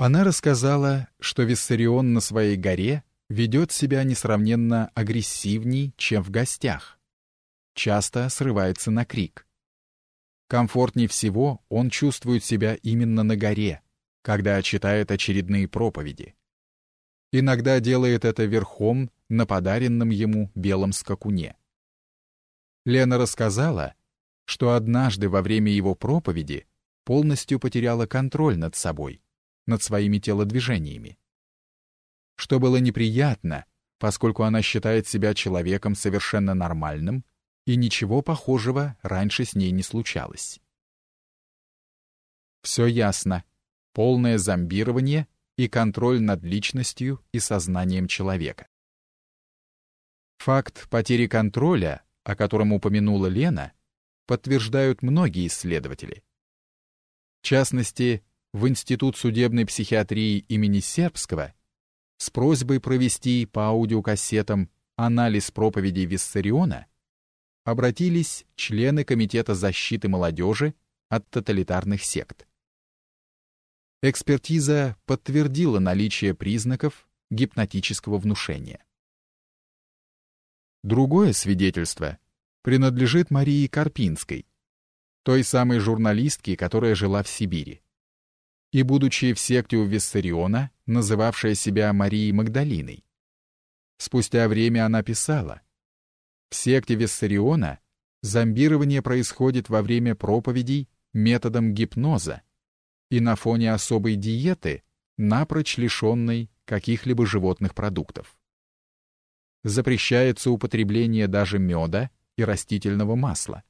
Она рассказала, что Виссарион на своей горе ведет себя несравненно агрессивней, чем в гостях. Часто срывается на крик. Комфортнее всего он чувствует себя именно на горе, когда читает очередные проповеди. Иногда делает это верхом на подаренном ему белом скакуне. Лена рассказала, что однажды во время его проповеди полностью потеряла контроль над собой, над своими телодвижениями. Что было неприятно, поскольку она считает себя человеком совершенно нормальным, и ничего похожего раньше с ней не случалось. Все ясно. Полное зомбирование и контроль над личностью и сознанием человека. Факт потери контроля, о котором упомянула Лена, подтверждают многие исследователи. В частности, в Институт судебной психиатрии имени Сербского с просьбой провести по аудиокассетам анализ проповедей Виссариона обратились члены Комитета защиты молодежи от тоталитарных сект. Экспертиза подтвердила наличие признаков гипнотического внушения. Другое свидетельство принадлежит Марии Карпинской, той самой журналистке, которая жила в Сибири. И, будучи в секте у Виссариона, называвшая себя Марией Магдалиной. Спустя время она писала, в секте Виссариона зомбирование происходит во время проповедей методом гипноза и на фоне особой диеты, напрочь лишенной каких-либо животных продуктов. Запрещается употребление даже меда и растительного масла.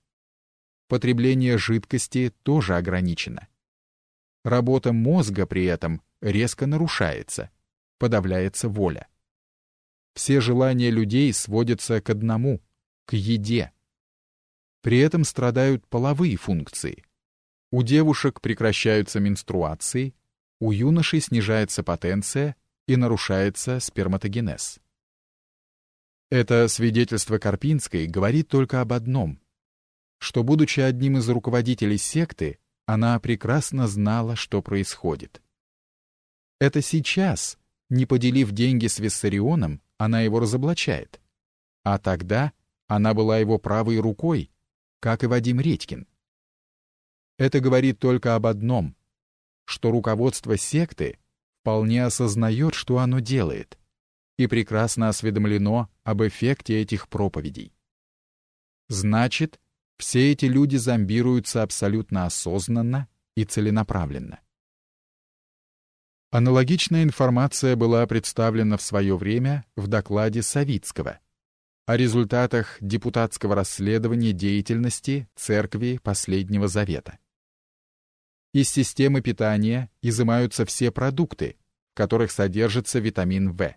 Потребление жидкости тоже ограничено. Работа мозга при этом резко нарушается, подавляется воля. Все желания людей сводятся к одному к еде. При этом страдают половые функции. У девушек прекращаются менструации, у юношей снижается потенция и нарушается сперматогенез. Это свидетельство Карпинской говорит только об одном, что, будучи одним из руководителей секты, она прекрасно знала, что происходит. Это сейчас, не поделив деньги с Виссарионом, она его разоблачает. А тогда она была его правой рукой, как и Вадим Редькин. Это говорит только об одном, что руководство секты вполне осознает, что оно делает, и прекрасно осведомлено об эффекте этих проповедей. Значит, все эти люди зомбируются абсолютно осознанно и целенаправленно. Аналогичная информация была представлена в свое время в докладе Савицкого о результатах депутатского расследования деятельности Церкви Последнего Завета. Из системы питания изымаются все продукты, в которых содержится витамин В.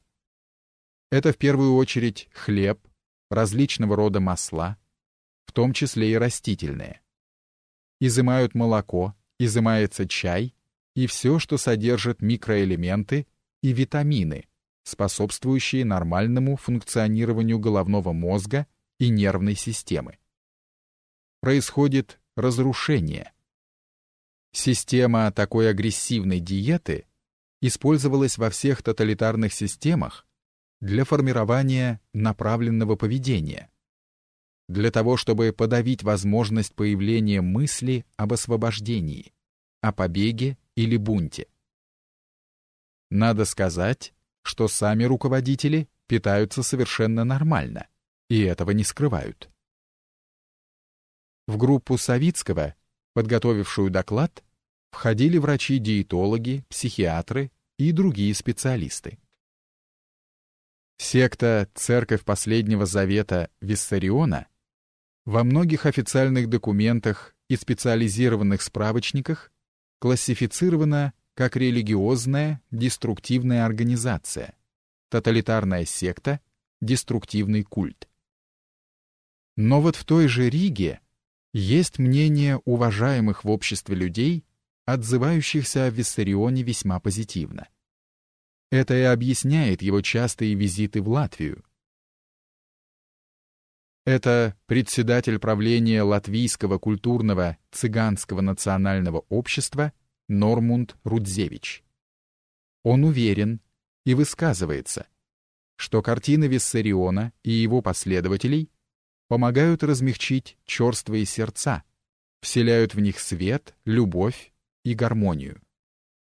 Это в первую очередь хлеб, различного рода масла, в том числе и растительные. Изымают молоко, изымается чай и все, что содержит микроэлементы и витамины, способствующие нормальному функционированию головного мозга и нервной системы. Происходит разрушение. Система такой агрессивной диеты использовалась во всех тоталитарных системах для формирования направленного поведения, для того, чтобы подавить возможность появления мысли об освобождении, о побеге или бунте. Надо сказать, что сами руководители питаются совершенно нормально, и этого не скрывают. В группу Савицкого, подготовившую доклад, входили врачи-диетологи, психиатры и другие специалисты. Секта «Церковь Последнего Завета» Виссариона во многих официальных документах и специализированных справочниках классифицирована как религиозная деструктивная организация, тоталитарная секта, деструктивный культ. Но вот в той же Риге есть мнение уважаемых в обществе людей, отзывающихся о Виссарионе весьма позитивно. Это и объясняет его частые визиты в Латвию. Это председатель правления Латвийского культурного цыганского национального общества Нормунд Рудзевич. Он уверен и высказывается, что картины Виссариона и его последователей помогают размягчить черствые сердца, вселяют в них свет, любовь и гармонию.